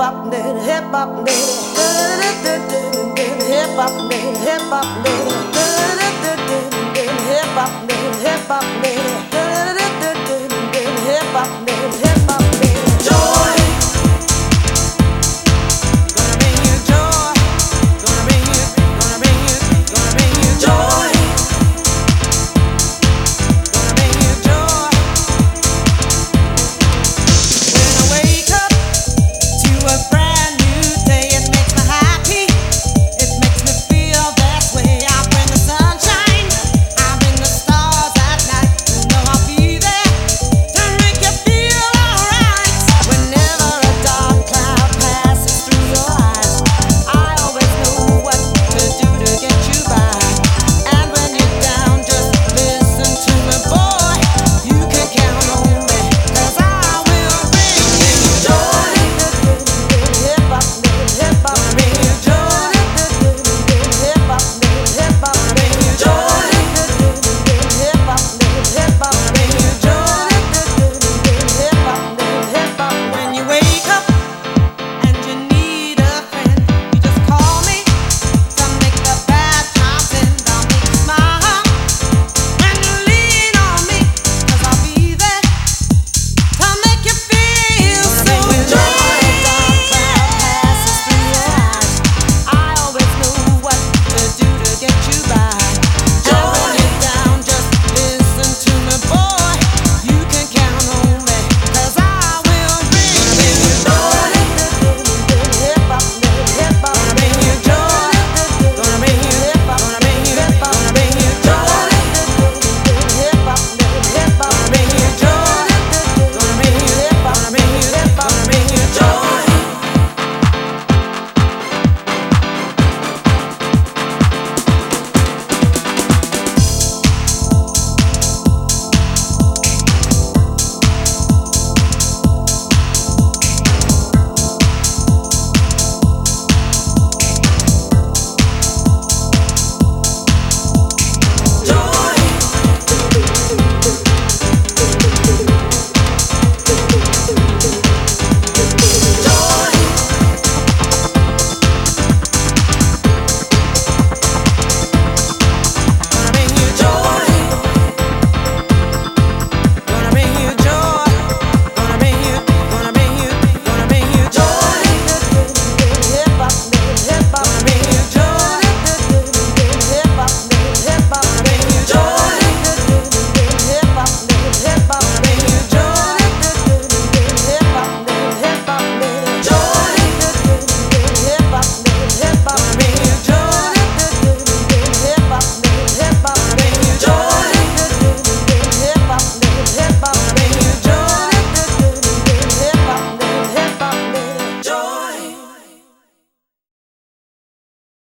hop, hip hop, hip hop, hip hop, hip hop, hip hop, hip hop,